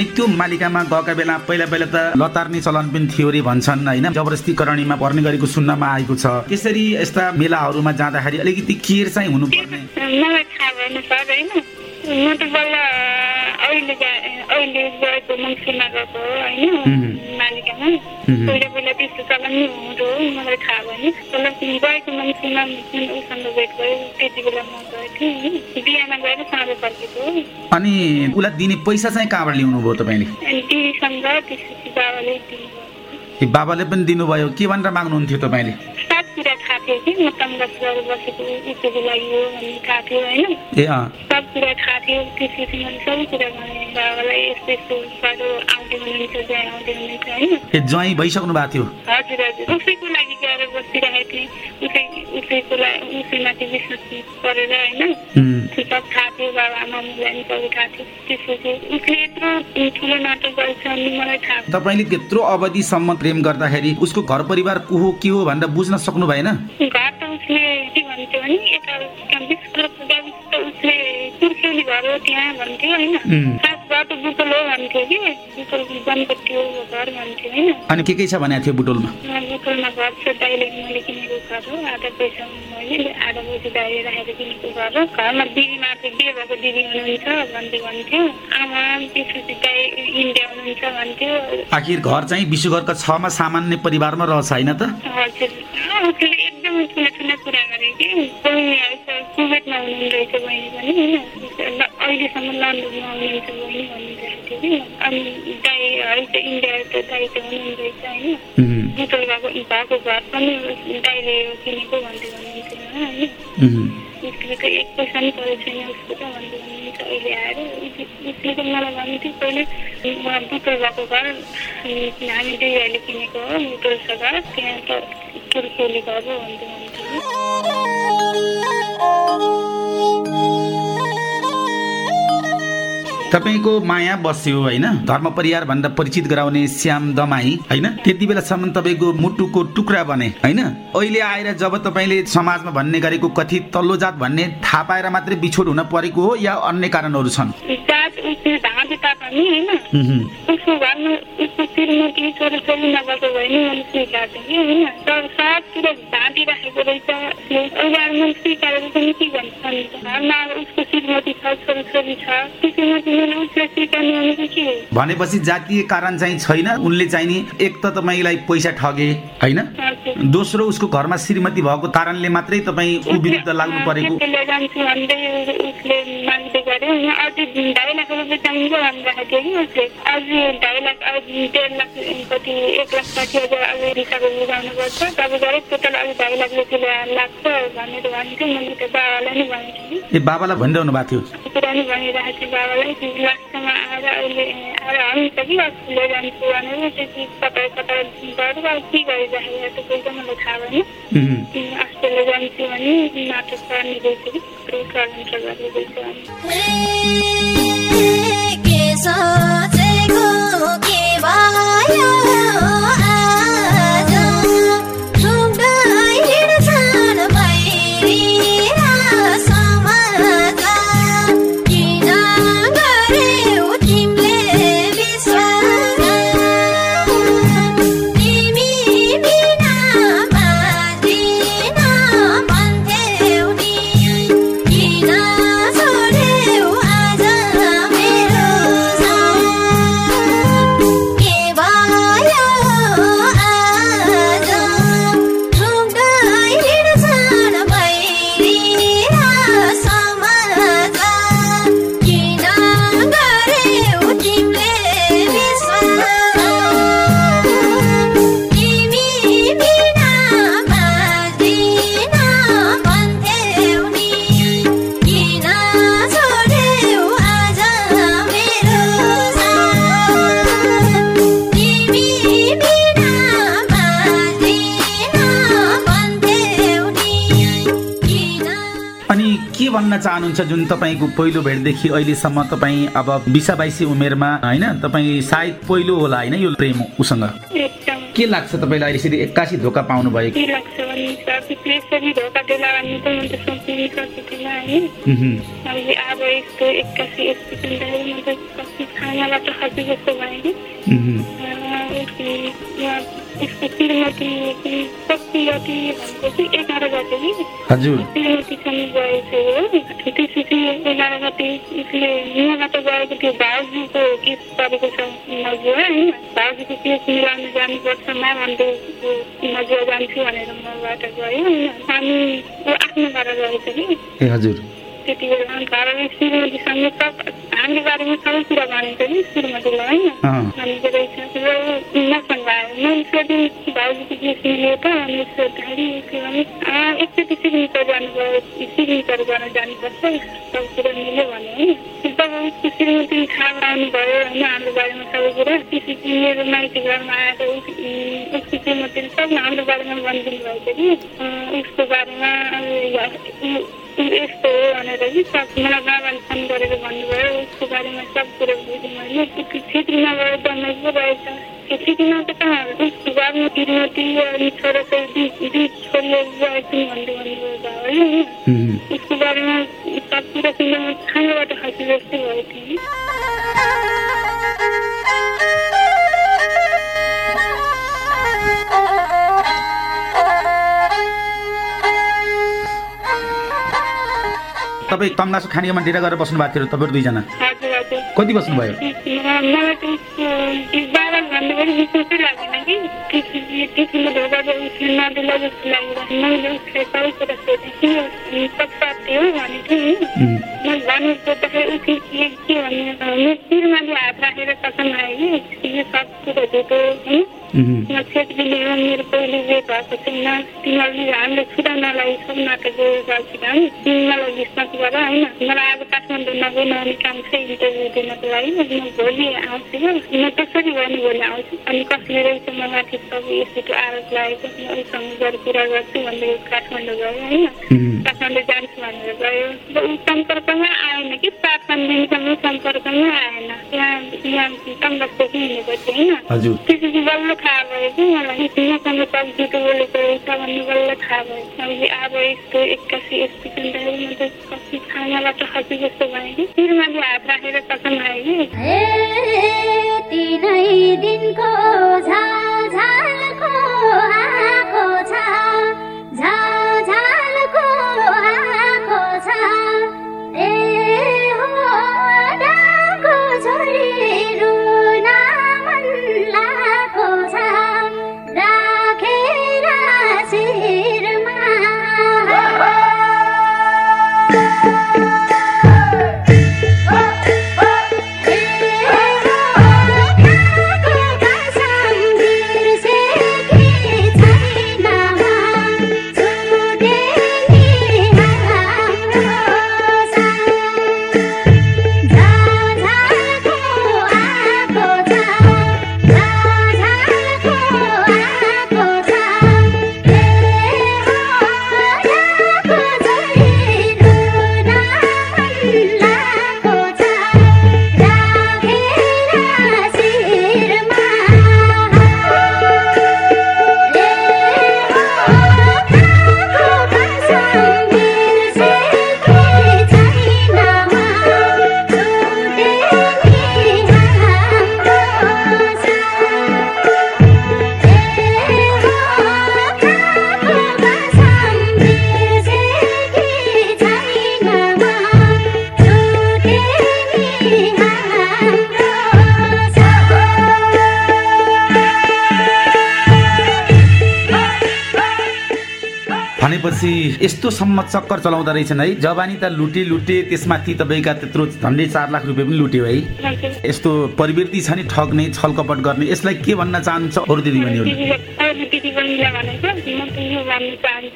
अनि त्यो मालिकामा गएका बेला पहिला पहिला त लतार्ने चलन पनि थियो अरे भन्छन् होइन? जबरजस्ती करणीमा पर्ने गरेको सुन्नमा आएको छ। त्यसरी यस्ता मेलाहरूमा जाँदाखेरि अलिकति केयर चाहिँ हुनुपर्ने। मलाई थाहा भएन सर होइन म त बल्ल अहिले जा- अहिले गएको मङ्सिरमा गएको हो होइन. मालिकामा. पहिला पहिला त्यस्तो चलन नि हुँदो हो मलाई थाहा भएन। बल्ल गएको मङ्सिरमा उसँग भेट भयो त्यति बेला म गएको थिएँ होइन? बिहामा गएर साँझ फर्केको हो। अनि उसलाई दिने पैसा चाहिँ कहाँबाट ल्याउनु भयो तपाईँले? अनि दिदीसँग त्यसपछि बाबाले दिनुभयो। ए बाबाले पनि दिनुभयो के भनेर माग्नुहुन्थ्यो तपाईँले? थियो कि म तङ्गस गरेर बसेको उसको लागि हो भन्ने थाहा थियो होइन सब कुरा थाहा थियो त्यसपछि मैले सबै कुरा भनेँ बाबालाई यस्तो यस्तो साह्रो आउँदै हुनुहुन्छ जहाँ आउँदै हुनुहुन्छ होइन ए ज्वाइँ भइसक्नु भएको थियो? हजुर हजुर। उसैको लागि गएर बसिरहेको थिएँ। उसै उसैको लागि उसैमाथि विश्वास परेर होइन उम्, त्यो सब थाहा थियो बाबा आमालाई पनि सबै थाहा थियो। त्यसपछि उसले यत्रो ठुलो नाटक गर्छ अनि मलाई थाहा तपाईँले त्यत्रो अवधिसम्म प्रेम गर्दाखेरि उसको घर परिवार को हो के हो भनेर बुझ्न सक्नु भएन? घर त उसले के भन्थ्यो भने यता बिस किलो पुग्दा त उसले कुर्सेली घर हो त्यहाँ भन्थ्यो होइन। त बुटोल हो भन्थ्यो कि बुटोल बनपट्टि हो घर भन्थ्यो होइन। अनि के के छ भनेको थियो बुटोलमा? बुटोलमा घर छ दाइले मैले किनेको घर हो आधा पैसा मैले आधा पैसा दाइले राखेर किनेको घर हो। घरमा दिदी माथि बिहे भएको दिदी हुनुहुन्छ भन्दै भन्थ्यो। आमा त्यसपछि दाइ इन्डिया हुनुहुन्छ भन्थ्यो। आखिर घर चाहिँ विश्वघरका छमा सामान्य परिवारमा रहेछ होइन त? हजुर। एकदम ठुला कुरा गरे कि बहिनी कुवेतमा हुनुहुँदो रहेछ बहिनी पनि होइन अहिलेसम्म लन्डनमा हुनुहुन्छ बहिनी भन्नुहुँदैछ कि। अनि दाई है त इन्डिया त दाई त हुनुहुँदो रहेछ होइन? बुटोल भएको भएको घर पनि दाइले किनेको भन्दै भन्नुहुन्थ्यो होइन? त एक पैसा पनि परेको छैन उसको त भन्दै अहिले आएर त मलाई भन्नुहुन्थ्यो पहिले उहाँ बुटोल भएको घर हामी दुईहरूले किनेको हो बुटोल छ घर त्यहाँ त पुर्खेली घर हो भन्दै भन्नुहुन्थ्यो तपाईँको माया बस्यो होइन? धर्म परिवार भनेर परिचित गराउने श्याम दमाई होइन? त्यति बेलासम्म तपाईँको मुटुको टुक्रा बने होइन? अहिले आएर जब तपाईँले समाजमा भन्ने गरेको कथित तल्लो जात भन्ने थाहा पाएर मात्रै बिछोड हुन परेको हो या अन्य कारणहरू छन्? उसको घरमा उसको छोराछोरी नभएको भए नि मैले स्वीकार्थेँ कि होइन? तर रहेछ। मैले पनि के भन्छ घरमा अब उसको श्रीमती छ छोराछोरी छ। त्यो श्रीमती मैले उसलाई स्वीकार्ने भनेको के हो? भनेपछि जातीय कारण चाहिँ छैन। उनले चाहिँ नि एक त तपाईँलाई पैसा ठगे होइन? दोस्रो उसको घरमा श्रीमती भएको कारणले मात्रै तपाईँ ऊ विरुद्ध लाग्नु परेको। उसले माग्दै होइन अझै ढाई लाख रुपियाँ चाहिन्छ भनिरहेको थियो कि उसले। अझै ढाई लाख अझै डेढ लाख कति एक लाख साठी हजार अझै रिसाको बुझाउनुपर्छ तब टोटल ढाई लाख लाग्छ भनेर भन्थ्यो मैले त बाबालाई नै भनेको थिएँ ए बाबालाई भनिरहनु भएको थियो कि कुरा नि भनिरहेको थिएँ बाबालाई आएर अहिले आएर हुन्छ कि अस्ट्रेलिया जान्छु भनेर त्यति कता कता गरेर अब के गरिराखेको मलाई थाहा भएन। अस्ट्रेलिया जान्छु भने नाटक गर्ने कि गर्ने चाहनुहुन्छ जुन तपाईँको पहिलो भेटदेखि अहिलेसम्म तपाईँ अब बिसा बाइसी उमेरमा होइन? तपाईँ सायद पहिलो होला होइन यो प्रेम उसँग? के लाग्छ तपाईँलाई यसरी एक्कासी धोका पाउनु भयो के श्रीमती एघार गते कि हजुर। श्रीमतीसँग गएछ हो त्यसपछि एघार उसले गएको त्यो भाउजूको परेको छ भाउजूको जानुपर्छ जान्छु भनेर मबाट गयो अनि आफ्नो घर हजुर। त्यति बेला घरमा श्रीमतीसँग सब हाम्रो बारेमा सबै कुरा भनेको नि श्रीमतीलाई होइन। भनेको रहेछ मसँग आयो मैले सोधेँ भाउजूको केस मिल्यो त अनि सोद्धाखेरि उसले भने "अँ, एकचोटि सिग्नेचर गर्नुभयो सिग्नेचर गर्न जानुपर्छ सब कुरा मिल्यो भने होइन। तब उसको श्रीमतीले थाहा पाउनु भयो होइन हाम्रो बारेमा सबै कुरा। त्यसपछि मेरो माइती घरमा आएर उम्, उसको श्रीमतीले सब हाम्रो बारेमा भनिदिनु भएको कि उसको बारेमा अब यस्तो हो भनेर कि सब मलाई बाबाले फोन गरेर भन्नुभयो उसको बारेमा सब कुरा बुझेँ मैले त्यो छेत्रीमा गएर जन्मै पो रहेछ त्यो छेत्रीमा त कहाँ उसको बाबु श्रीमती अनि छोराछोरी दुई दुई छोरीहरू भन्दै भन्नुभयो बाबाले। उसको बारेमा सब कुरा सुन्दा तपाईँ तङ्गासु खानेमा डेरा गरेर बस्नु भएको थियो तपाईँहरू दुईजना कति बस्नुभयो हात राखेर होइन छेत्रीले हो मेरो जे भएको छैन तिमीहरूले हामीले छुटा नलागे सब नाटक गरेको छैन मलाई विश्वास गर होइन मलाई अब काठमाडौँ नआउने काम छ इन्टरभ्यू दिनको लागि म हो म भोलि कसले रहेछ सब आरोप लागेको कुरा गर्छु भन्दै काठमाडौँ गयो होइन काठमाडौँ भनेर गयो ऊ सम्पर्कमै आएन कि पाँच सम्पर्कमै आएन यहाँ यहाँ कङ्ग्रेसदेखि हिँडेपछि होइन हजुर त्यसपछि बल्ल थाहा कि मलाई बोलेको रहेछ भन्ने बल्ल थाहा भयो अब अब यस्तो एक्कासी यस्तो चिन्दाखेरि म त खानाबाट जस्तो भयो कि शिरमाथि हात राखेर कसम आयो कि भनेपछि यस्तोसम्म चक्कर चलाउँदो रहेछन् है। जवानी त लुटे लुटे त्यसमाथि तपाईँका त्यत्रो झन्डै चार लाख रुपियाँ पनि लुट्यो है। यस्तो प्रवृत्ति छ नि ठग्ने छलकपट गर्ने यसलाई के भन्न चाहन्छ अरू भन्न चाहन्छु।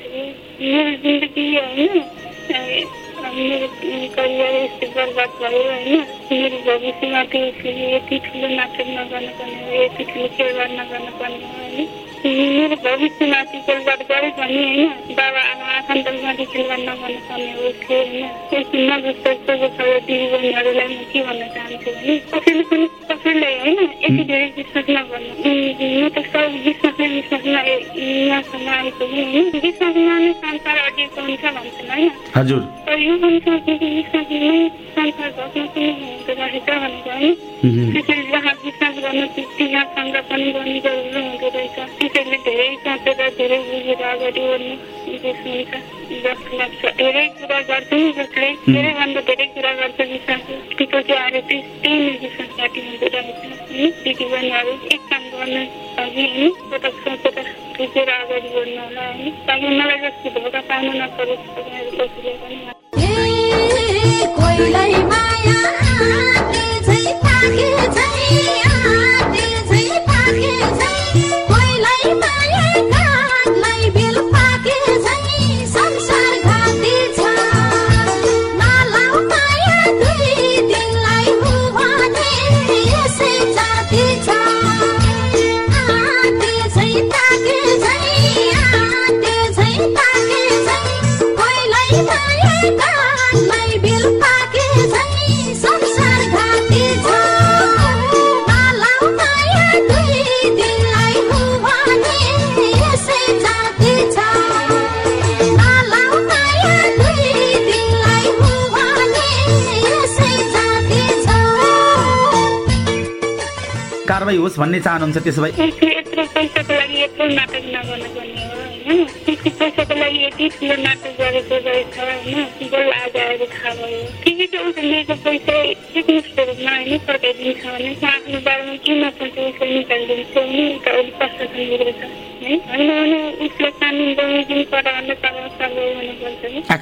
मेरो करियर यस्तो बर्बाद भयो होइन। मेरो भविष्यमाथि उसले यति ठुलो नाटक नगर्नुपर्ने हो यति ठुलो नगर्नुपर्ने हो होइन। मेरो भविष्यमाथि खेलवाड गरे भने होइन बाबा आमा आफन्तमाथि खेलवाड नगर्नुपर्ने हो उसले होइन यस्तो नबुझ्दो छ दिदीबहिनीहरूलाई म के भन्न चाहन्छु भने कसैले पनि कसैले होइन यति धेरै विश्वास नगर्नु म त सब विश्वास यहाँसम्म होइन विश्वासमा नै संसार अडिएको हुन्छ भन्छन् होइन हजुर। तर यो संसार विश्वास पनि गर्नु जरुरी हुँदो रहेछ त्यसैले धेरै सोचेर धेरै बुझेर अगाडि बढ्नु उद्देश हुन्छ जस्तो लाग्छ धेरै कुरा गर्छ जसले धेरैभन्दा धेरै कुरा गर्छ विश्वास टिको चाहिँ आएर त्यही नै विश्वासपाटी हुँदो रहेछ है दिदी बहिनीहरू एक काम गर्न अघि पटक अगाडि बढ्नु होला ताकि मलाई जस्तो धोका पनि कारवाही होस् भन्ने चाहनुहुन्छ त्यसो भए।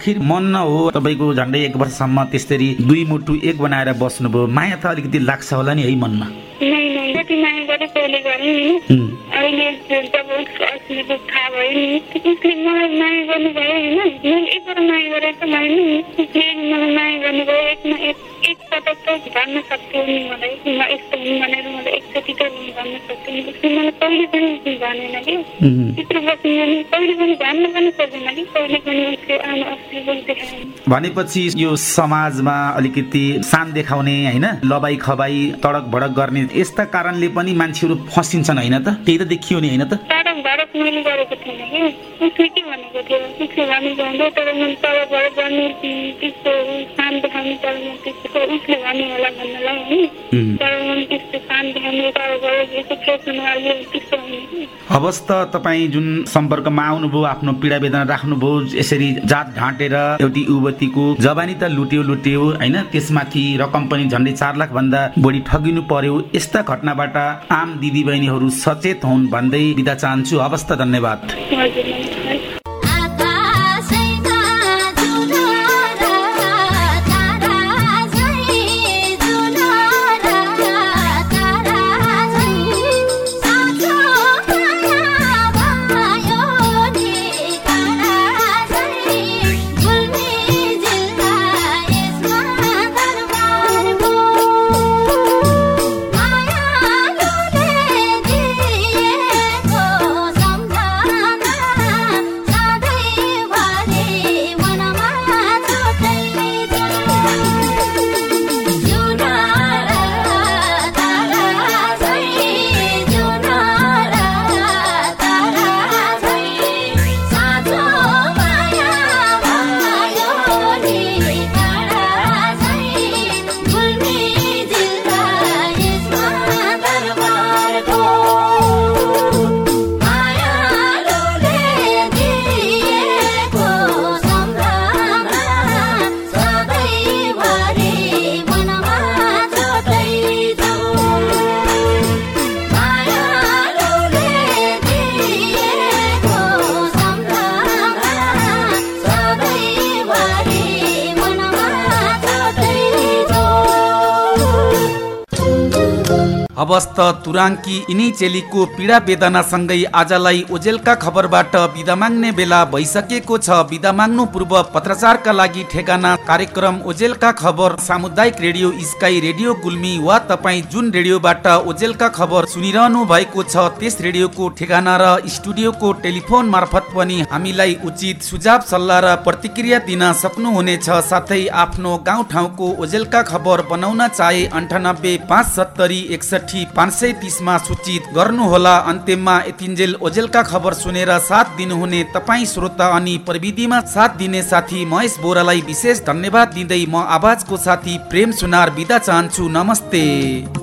आखिर मन न हो तपाईँको झन्डै एक वर्षसम्म त्यसरी दुई मुटु एक बनाएर बस्नुभयो। माया त अलिकति लाग्छ होला नि है मनमा। थाहा भयो नि उसले मलाई माया गर्नुभयो होइन? मैले एकपल्ट माया गरेको भएन नि उसले मलाई माया गर्नुभयो एकमा एक एकपटक त भन्न सक्थ्यो नि मलाई। म यस्तो हुँ भनेर मलाई एकचोटि त भन्न सक्थ्यो नि। उसले मलाई कहिले पनि भनेन कि। उम्, त्यत्रो बस्नु भने कहिले पनि भन्न पनि सक्दैन कि। कहिले पनि उसले आफ्नो असली दुःख देखाएन। भनेपछि यो समाजमा अलिकति सान देखाउने होइन? लबाई खबाई तडक भडक गर्ने यस्ता कारणले पनि मान्छेहरू फसिन्छन् होइन त? त्यही त देखियो नि होइन त? भरत मैले गरेको थिएन कि? उसले के भनेको थियो उसले भनेको हुँदै तर मैले तलबाट गर्ने त्यस्तो काम देखाउनु तर म त्यस्तो उसले भने होला भन्नलाई होइन। तर मैले त्यस्तो काम देखाउने तलबाट यस्तो फेसनवाले त्यस्तो हवस् त तपाईँ जुन सम्पर्कमा आउनुभयो आफ्नो पीडा वेदना राख्नुभयो यसरी जात ढाँटेर एउटी युवतीको जवानी त लुट्यो लुट्यो होइन? त्यसमाथि रकम पनि झन्डै चार लाख भन्दा बढी ठगिनु पर्यो। यस्ता घटनाबाट आम दिदी बहिनीहरू सचेत हुन् भन्दै बिदा चाहन्छु। हवस् त धन्यवाद हवस् त तुराङ्की यिनै चेलीको पीडा वेदनासँगै आजलाई ओजेलका खबरबाट बिदा माग्ने बेला भइसकेको छ। बिदा माग्नु पूर्व पत्रचारका लागि ठेगाना कार्यक्रम ओजेलका खबर सामुदायिक रेडियो स्काई रेडियो गुल्मी वा तपाईँ जुन रेडियोबाट ओजेलका खबर सुनिरहनु भएको छ त्यस रेडियोको ठेगाना र स्टुडियोको टेलिफोन मार्फत पनि हामीलाई उचित सुझाव सल्लाह र प्रतिक्रिया दिन सक्नुहुनेछ। साथै आफ्नो गाउँठाउँको ओजेलका खबर बनाउन चाहे अन्ठानब्बे पाँच सत्तरी एकसठी साठी पाँच सय तिसमा सूचित गर्नुहोला। अन्त्यमा यतिन्जेल ओजेलका खबर सुनेर साथ दिनुहुने तपाईँ श्रोता अनि प्रविधिमा साथ दिने साथी महेश बोरालाई विशेष धन्यवाद दिँदै म आवाजको साथी प्रेम सुनार बिदा चाहन्छु। नमस्ते।